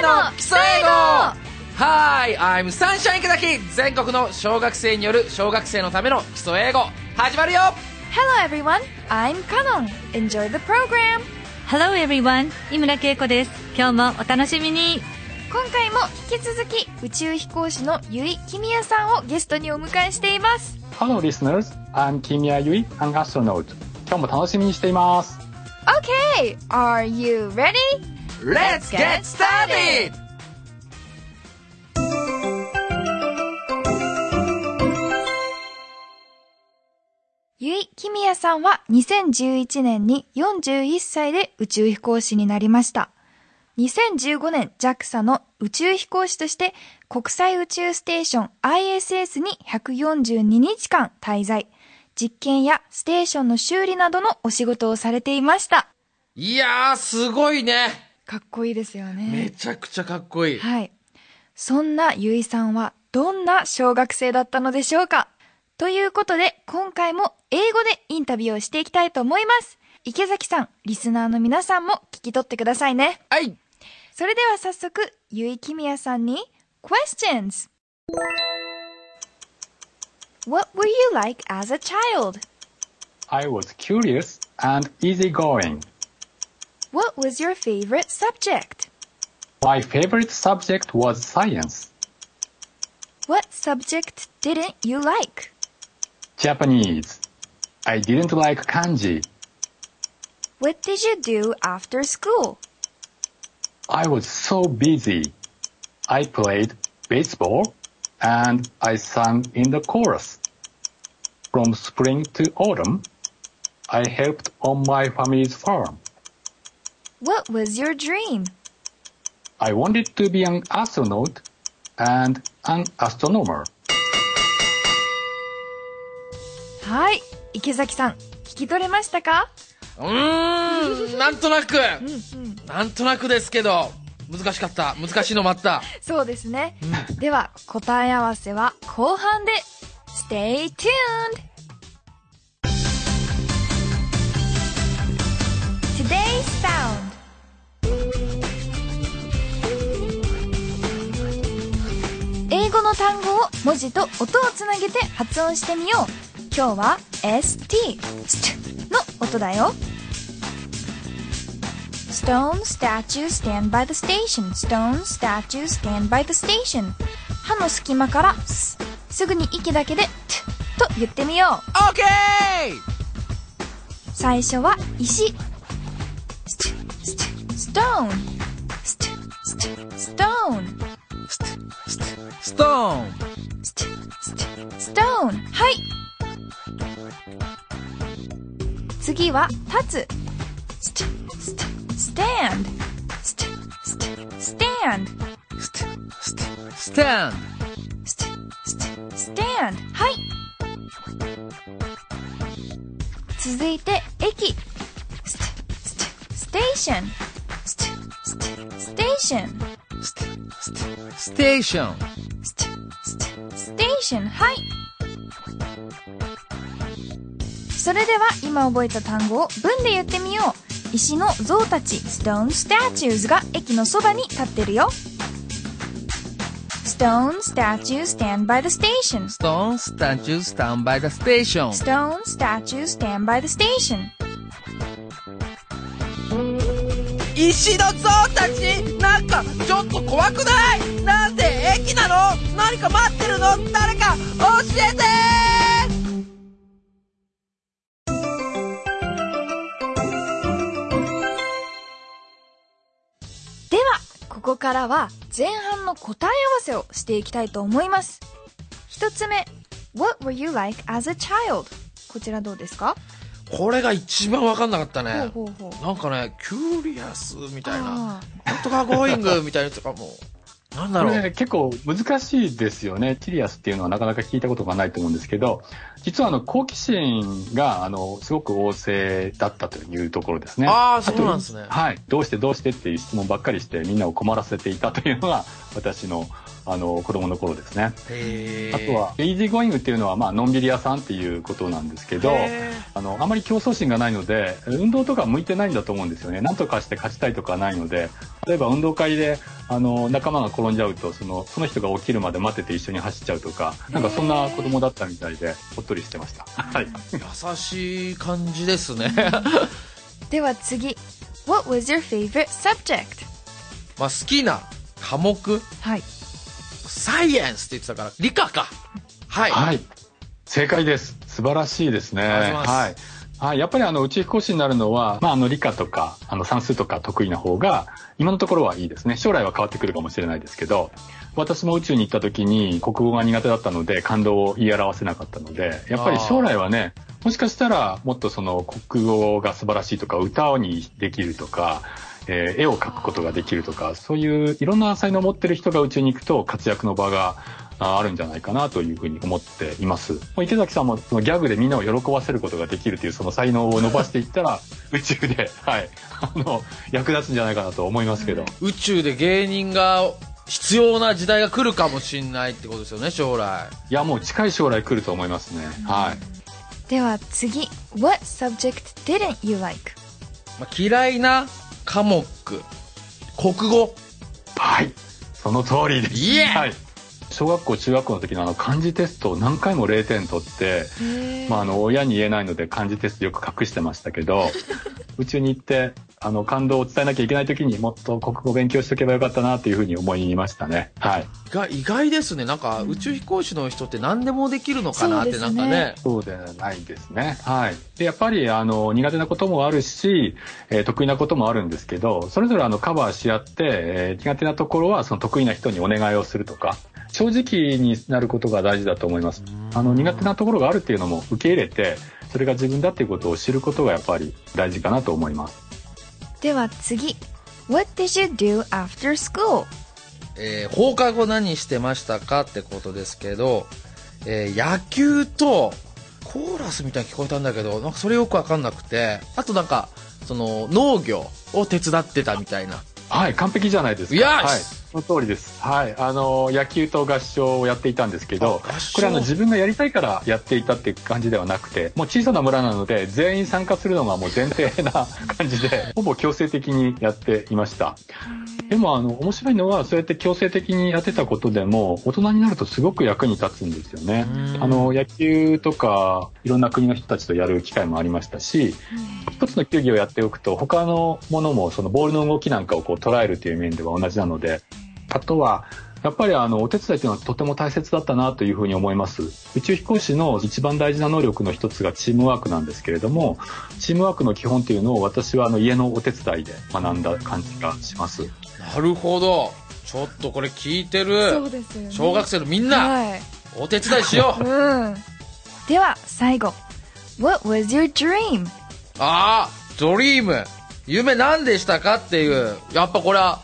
生の基礎英語 Hi, I'm Sunshine 池崎全国の小学生による小学生のための基礎英語始まるよ Hello everyone, I'm Kanon. Enjoy the program. Hello everyone! 井村恵子です。今日もお楽しみに今回も引き続き宇宙飛行士のゆいきみやさんをゲストにお迎えしています。Hello listeners, I'm Kimia Yui, an astronaut. 今日も楽しみにしています。Okay, are you ready? Let's get started! ゆいきみやさんは2011年に41歳で宇宙飛行士になりました。2015年 JAXA の宇宙飛行士として国際宇宙ステーション ISS に142日間滞在。実験やステーションの修理などのお仕事をされていました。いやー、すごいね。かっこいいですよね。めちゃくちゃかっこいい。はい。そんなゆいさんはどんな小学生だったのでしょうか？ということで、今回も英語でインタビューをしていきたいと思います。池崎さん、リスナーの皆さんも聞き取ってくださいね。はい。それでは早速、ゆいきみやさんに Questions! What were you like as a child? I was curious and easygoing. What was your favorite subject? My favorite subject was science. What subject didn't you like? Japanese. I didn't like kanji. What did you do after school? I was so busy. I played baseball and I sang in the chorus. From spring to autumn, I helped on my family's farm. What was your dream? I wanted to be an astronaut and an astronomer. はい。池崎さん、聞き取れましたかうーん、なんとなく。なんとなくですけど、難しかった。難しいのもあった。そうですね。では、答え合わせは後半で。Stay tuned! 文字と音をつなげて発音してみよう。今日は ST、の音だよ。Stone statue stand by the station. Stone statue stand by the station. 歯の隙間からすすぐに息だけでと言ってみよう。OK! 最初は石。st- st- stone. st- st- stone. ストーンストーンはい。次は立つ。スタンステンスタンドスタンドスタンドはい。続いて駅。ステーションステーション st- st- station はいそれでは今覚えた単語を文で言ってみよう石の像たち stone statues が駅のそばに立ってるよ Stone statues stand by the station ストーンスタチュースタンバイダステーション。Stone statues stand by the station. 石の像と怖くない？なんで駅なの？何か待ってるの？誰か教えて！では、ここからは前半の答え合わせをしていきたいと思います。一つ目、What were you like as a child? こちらどうですか？これが一番わかんなかったね。ほうほうほうなんかね、 curious みたいな。あなんとかゴーイングみたいなやつとかもう、なんだろう。これね、結構難しいですよね。 curious っていうのはなかなか聞いたことがないと思うんですけど、実はあの、好奇心が、あの、すごく旺盛だったというところですね。ああ、そうなんですね。はい。どうしてどうしてっていう質問ばっかりしてみんなを困らせていたというのが私のあの子供の頃ですね。あとは、 easygoing っていうのは、まあ、のんびり屋さんっていうことなんですけど、へあの、あまり競争心がないので、運動とか向いてないんだと思うんですよね。なんとかして勝ちたいとかないので、例えば運動会であの仲間が転んじゃうとそのその人が起きるまで待ってて一緒に走っちゃうとかなんかそんな子供だったみたいでほっとりしてました。はい。優しい感じですね。では次。What was your favorite subject? まあ好きな科目、はい。サイエンスって言ってたから、理科か。はい。はい。正解です。素晴らしいですね。はい。はい、やっぱりあの宇宙飛行士になるのは、まあ、あの理科とかあの算数とか得意な方が今のところはいいですね将来は変わってくるかもしれないですけど私も宇宙に行った時に国語が苦手だったので感動を言い表せなかったのでやっぱり将来はねもしかしたらもっとその国語が素晴らしいとか歌にできるとか、えー絵を描くことができるとかそういういろんな才能を持ってる人が宇宙に行くと活躍の場がああるんじゃないかなというふうに思っています。もう池崎さんもそのギャグでみんなを喜ばせることができるというその才能を伸ばしていったら 宇宙で、はい、あの、役立つんじゃないかなと思いますけど。宇宙で芸人が必要な時代が来るかもしれないってことですよね、将来。いや、もう近い将来来ると思いますね。はい。では次。What subject didn't you like? まあ、嫌いな科目、国語。はい。その通りです。イエーはい。小学校、中学校の時のあの漢字テストを何回も0点取って、まあ、あの親に言えないので漢字テストよく隠してましたけど 宇宙に行ってあの感動を伝えなきゃいけない時にもっと国語勉強しとけばよかったなというふうに思いましたね。はい。意外意外ですね。なんか、宇宙飛行士の人って何でもできるのかなって、なんかね。そうではないですね。はい。で、やっぱり、あの、苦手なこともあるし、えー得意なこともあるんですけど、それぞれあの、カバーし合って、えー苦手なところは、その得意な人にお願いをするとか、正直になることが大事だと思います。あの、苦手なところがあるっていうのも受け入れて、それが自分だっていうことを知ることがやっぱり大事かなと思います。では次。What did you do after school? えー放課後何してましたかってことですけど、えー野球とコーラスみたいに聞こえたんだけど、なんかそれよくわかんなくて、あとなんか、その農業を手伝ってたみたいな。はい、完璧じゃないですか。よしはい、その通りです。はい、あの野球と合唱をやっていたんですけどこれあの自分がやりたいからやっていたっていう感じではなくて、もう小さな村なので全員参加するのがもう前提な感じで、ほぼ強制的にやっていました。でもあの面白いのはそうやって強制的にやってたことでも大人になるとすごく役に立つんですよね。うんあの野球とかいろんな国の人たちとやる機会もありましたし、一つの球技をやっておくと他のものもそのボールの動きなんかをこう捉えるという面では同じなのであとはやっぱりあのお手伝いというのはとても大切だったなというふうに思います宇宙飛行士の一番大事な能力の一つがチームワークなんですけれどもチームワークの基本というのを私はあの家のお手伝いで学んだ感じがしますなるほど。ちょっとこれ聞いてるですよね小学生のみんな、はい。お手伝いしよう。うん。では最後。What was your dream? ああ、ドリーム。夢何でしたかっていう。やっぱこれは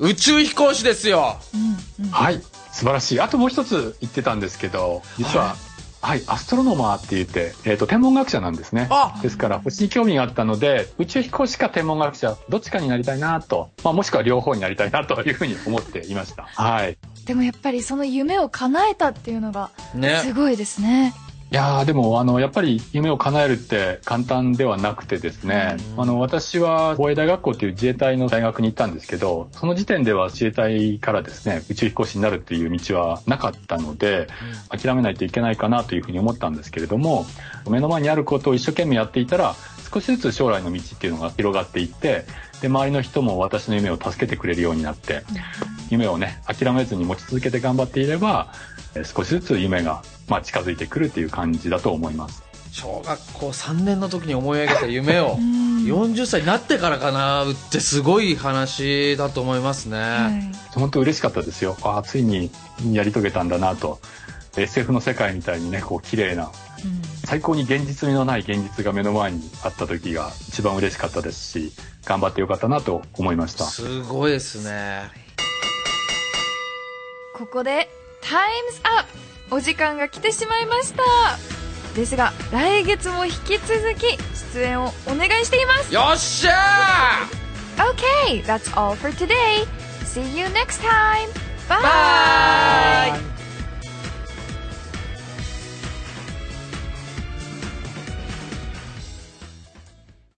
宇宙飛行士ですよ。はい素晴らしいあともう一つ言ってたんですけど実ははい、アストロノマーって言って、えっ、と、天文学者なんですね。あですから、星に興味があったので、宇宙飛行士か天文学者、どっちかになりたいなと、まあ、もしくは両方になりたいなというふうに思っていました。はい。でもやっぱりその夢を叶えたっていうのがね。すごいですね。いやーでもあのやっぱり夢を叶えるって簡単ではなくてですね、うん。あの私は防衛大学校っていう自衛隊の大学に行ったんですけどその時点では自衛隊からですね宇宙飛行士になるっていう道はなかったので諦めないといけないかなというふうに思ったんですけれども目の前にあることを一生懸命やっていたら少しずつ将来の道っていうのが広がっていってで周りの人も私の夢を助けてくれるようになって夢をね諦めずに持ち続けて頑張っていればえー少しずつ夢が、まあ、近づいてくるっていう感じだと思います。小学校3年の時に思い上げた夢を うん40歳になってから叶うってすごい話だと思いますね。はい本当嬉しかったですよ。ああ、ついにやり遂げたんだなと。SF の世界みたいにね、こう綺麗な、最高に現実味のない現実が目の前にあった時が一番嬉しかったですし、頑張ってよかったなと思いました。すごいですね。ここでタイムズアップお時間が来てしまいましたですが来月も引き続き出演をお願いしていますよっしゃ Okay, that's all for today. See you next time. Bye. ーバイ